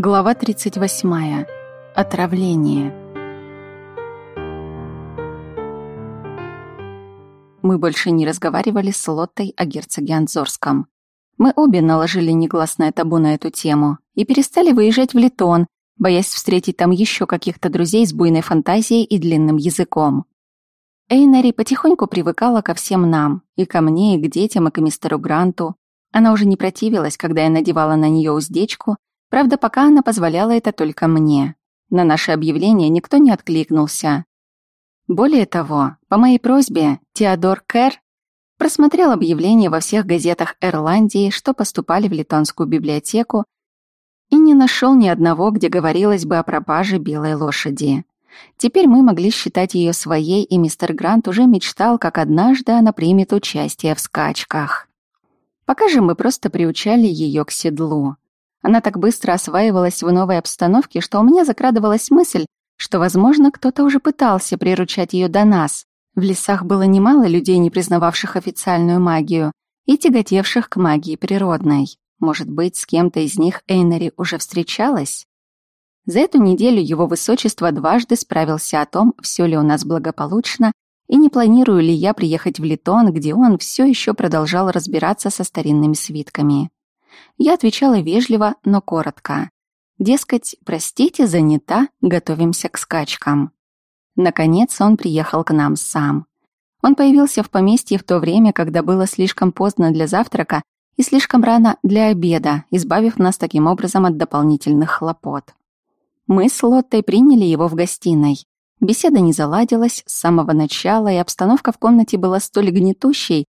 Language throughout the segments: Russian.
Глава 38. Отравление. Мы больше не разговаривали с Лоттой о герцоге Анзорском. Мы обе наложили негласное табу на эту тему и перестали выезжать в Литон, боясь встретить там еще каких-то друзей с буйной фантазией и длинным языком. Эйнари потихоньку привыкала ко всем нам, и ко мне, и к детям, и к мистеру Гранту. Она уже не противилась, когда я надевала на нее уздечку, Правда, пока она позволяла это только мне. На наше объявление никто не откликнулся. Более того, по моей просьбе, Теодор Кэр просмотрел объявления во всех газетах Ирландии, что поступали в Литонскую библиотеку, и не нашел ни одного, где говорилось бы о пропаже белой лошади. Теперь мы могли считать ее своей, и мистер Грант уже мечтал, как однажды она примет участие в скачках. Пока же мы просто приучали ее к седлу. Она так быстро осваивалась в новой обстановке, что у меня закрадывалась мысль, что, возможно, кто-то уже пытался приручать ее до нас. В лесах было немало людей, не признававших официальную магию и тяготевших к магии природной. Может быть, с кем-то из них Эйнери уже встречалась? За эту неделю его высочество дважды справился о том, все ли у нас благополучно, и не планирую ли я приехать в Литон, где он все еще продолжал разбираться со старинными свитками. Я отвечала вежливо, но коротко. Дескать, простите, занята, готовимся к скачкам. Наконец он приехал к нам сам. Он появился в поместье в то время, когда было слишком поздно для завтрака и слишком рано для обеда, избавив нас таким образом от дополнительных хлопот. Мы с Лоттой приняли его в гостиной. Беседа не заладилась с самого начала, и обстановка в комнате была столь гнетущей,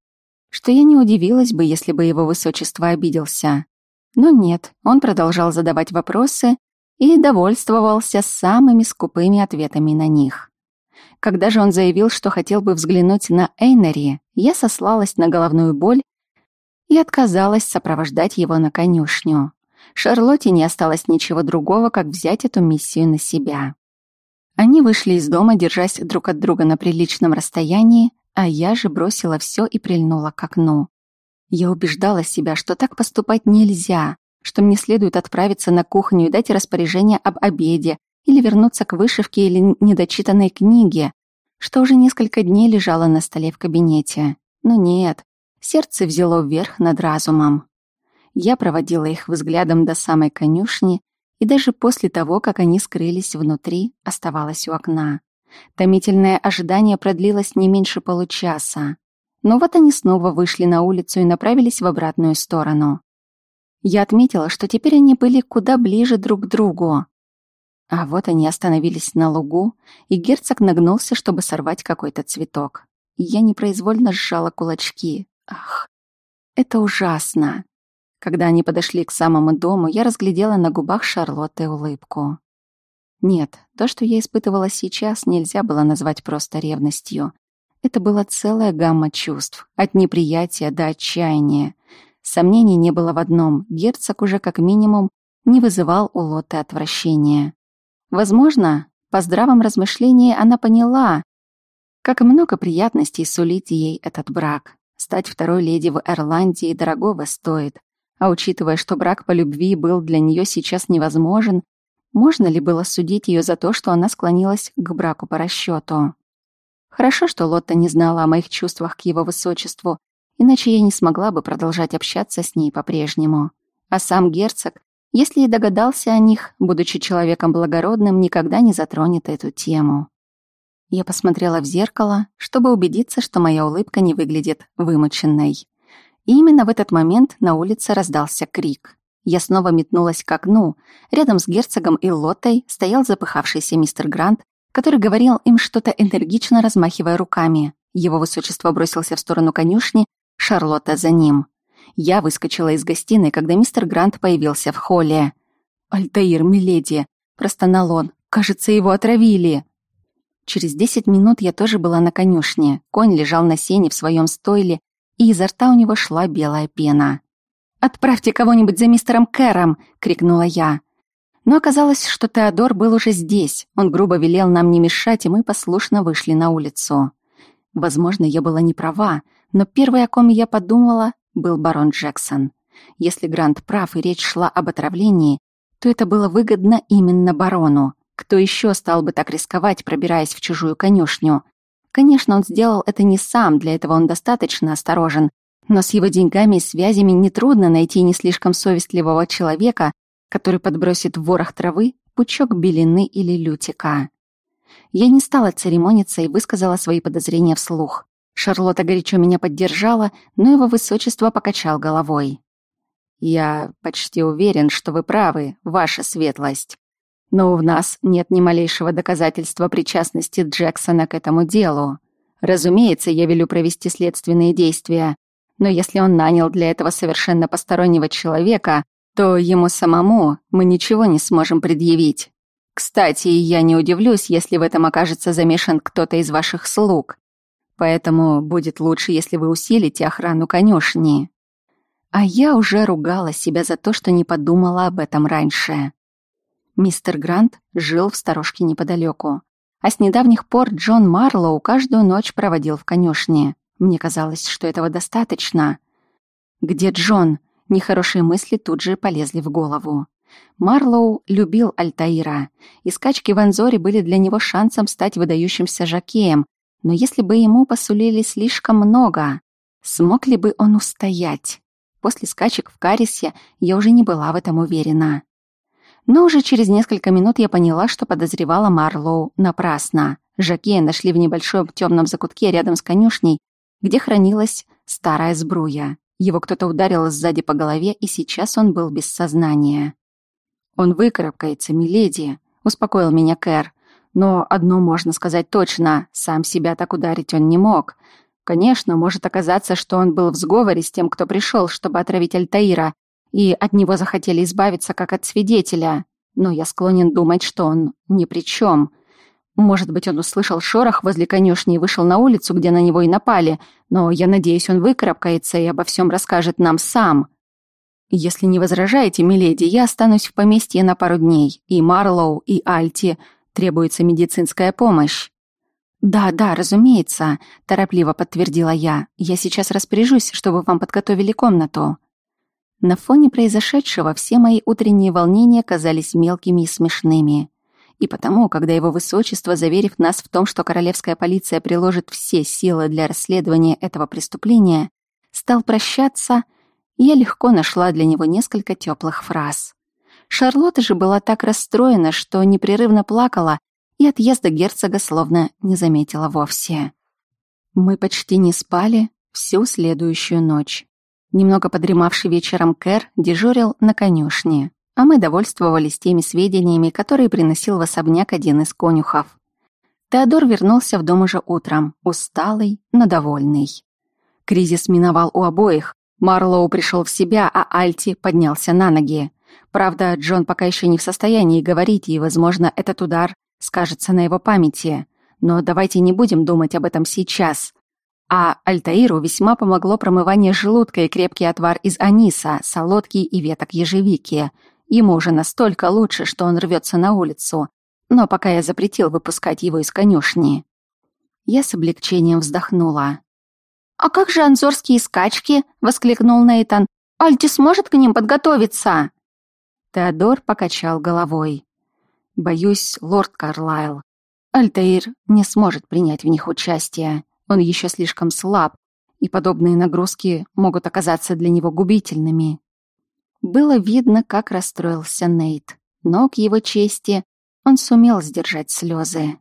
что я не удивилась бы, если бы его высочество обиделся. Но нет, он продолжал задавать вопросы и довольствовался самыми скупыми ответами на них. Когда же он заявил, что хотел бы взглянуть на Эйнери, я сослалась на головную боль и отказалась сопровождать его на конюшню. Шарлотте не осталось ничего другого, как взять эту миссию на себя. Они вышли из дома, держась друг от друга на приличном расстоянии, а я же бросила все и прильнула к окну. Я убеждала себя, что так поступать нельзя, что мне следует отправиться на кухню и дать распоряжение об обеде или вернуться к вышивке или недочитанной книге, что уже несколько дней лежало на столе в кабинете. Но нет, сердце взяло вверх над разумом. Я проводила их взглядом до самой конюшни, и даже после того, как они скрылись внутри, оставалась у окна. Томительное ожидание продлилось не меньше получаса. Но вот они снова вышли на улицу и направились в обратную сторону. Я отметила, что теперь они были куда ближе друг к другу. А вот они остановились на лугу, и герцог нагнулся, чтобы сорвать какой-то цветок. я непроизвольно сжала кулачки. Ах, это ужасно. Когда они подошли к самому дому, я разглядела на губах Шарлотты улыбку. Нет, то, что я испытывала сейчас, нельзя было назвать просто ревностью. Это была целая гамма чувств, от неприятия до отчаяния. Сомнений не было в одном, герцог уже как минимум не вызывал у Лоты отвращения. Возможно, по здравом размышлении она поняла, как много приятностей сулит ей этот брак. Стать второй леди в Ирландии дорогого стоит. А учитывая, что брак по любви был для нее сейчас невозможен, можно ли было судить ее за то, что она склонилась к браку по расчету? Хорошо, что Лотта не знала о моих чувствах к его высочеству, иначе я не смогла бы продолжать общаться с ней по-прежнему. А сам герцог, если и догадался о них, будучи человеком благородным, никогда не затронет эту тему. Я посмотрела в зеркало, чтобы убедиться, что моя улыбка не выглядит вымученной. И именно в этот момент на улице раздался крик. Я снова метнулась к окну. Рядом с герцогом и Лоттой стоял запыхавшийся мистер Грант, который говорил им что-то энергично размахивая руками. Его высочество бросился в сторону конюшни, Шарлотта за ним. Я выскочила из гостиной, когда мистер Грант появился в холле. «Альтаир, миледи!» – простонал он. «Кажется, его отравили!» Через десять минут я тоже была на конюшне. Конь лежал на сене в своем стойле, и изо рта у него шла белая пена. «Отправьте кого-нибудь за мистером Кэром!» — крикнула я. Но оказалось, что Теодор был уже здесь. Он грубо велел нам не мешать, и мы послушно вышли на улицу. Возможно, я была не права, но первый, о ком я подумала, был барон Джексон. Если Грант прав и речь шла об отравлении, то это было выгодно именно барону. Кто еще стал бы так рисковать, пробираясь в чужую конюшню? Конечно, он сделал это не сам, для этого он достаточно осторожен. Но с его деньгами и связями нетрудно найти не слишком совестливого человека, который подбросит в ворох травы пучок белины или лютика. Я не стала церемониться и высказала свои подозрения вслух. Шарлотта горячо меня поддержала, но его высочество покачал головой. «Я почти уверен, что вы правы, ваша светлость. Но у нас нет ни малейшего доказательства причастности Джексона к этому делу. Разумеется, я велю провести следственные действия, но если он нанял для этого совершенно постороннего человека, то ему самому мы ничего не сможем предъявить. Кстати, я не удивлюсь, если в этом окажется замешан кто-то из ваших слуг. Поэтому будет лучше, если вы усилите охрану конюшни. А я уже ругала себя за то, что не подумала об этом раньше. Мистер Грант жил в сторожке неподалеку. А с недавних пор Джон Марлоу каждую ночь проводил в конюшне. Мне казалось, что этого достаточно. Где Джон? Нехорошие мысли тут же полезли в голову. Марлоу любил Альтаира, и скачки в Анзоре были для него шансом стать выдающимся жакеем, но если бы ему посулили слишком много, смог ли бы он устоять? После скачек в Карисе я уже не была в этом уверена. Но уже через несколько минут я поняла, что подозревала Марлоу напрасно. Жакея нашли в небольшом темном закутке рядом с конюшней, где хранилась старая сбруя. Его кто-то ударил сзади по голове, и сейчас он был без сознания. «Он выкарабкается, миледи», — успокоил меня Кэр. «Но одно можно сказать точно, сам себя так ударить он не мог. Конечно, может оказаться, что он был в сговоре с тем, кто пришел, чтобы отравить Альтаира, и от него захотели избавиться как от свидетеля. Но я склонен думать, что он ни при чем. Может быть, он услышал шорох возле конюшни и вышел на улицу, где на него и напали, но я надеюсь, он выкарабкается и обо всем расскажет нам сам. Если не возражаете, миледи, я останусь в поместье на пару дней, и Марлоу, и Альти требуется медицинская помощь. «Да, да, разумеется», — торопливо подтвердила я. «Я сейчас распоряжусь, чтобы вам подготовили комнату». На фоне произошедшего все мои утренние волнения казались мелкими и смешными. И потому, когда его высочество, заверив нас в том, что королевская полиция приложит все силы для расследования этого преступления, стал прощаться, я легко нашла для него несколько теплых фраз. Шарлотта же была так расстроена, что непрерывно плакала и отъезда герцога словно не заметила вовсе. Мы почти не спали всю следующую ночь. Немного подремавший вечером Кэр дежурил на конюшне, а мы довольствовались теми сведениями, которые приносил в особняк один из конюхов. Теодор вернулся в дом уже утром, усталый, но довольный. Кризис миновал у обоих. Марлоу пришел в себя, а Альти поднялся на ноги. Правда, Джон пока еще не в состоянии говорить, и, возможно, этот удар скажется на его памяти. Но давайте не будем думать об этом сейчас. А Альтаиру весьма помогло промывание желудка и крепкий отвар из аниса, солодки и веток ежевики. Ему уже настолько лучше, что он рвется на улицу. Но пока я запретил выпускать его из конюшни. Я с облегчением вздохнула. «А как же анзорские скачки?» — воскликнул Нейтан. «Альти сможет к ним подготовиться?» Теодор покачал головой. Боюсь, лорд Карлайл. Альтаир не сможет принять в них участие. Он еще слишком слаб, и подобные нагрузки могут оказаться для него губительными. Было видно, как расстроился Нейт, но к его чести он сумел сдержать слезы.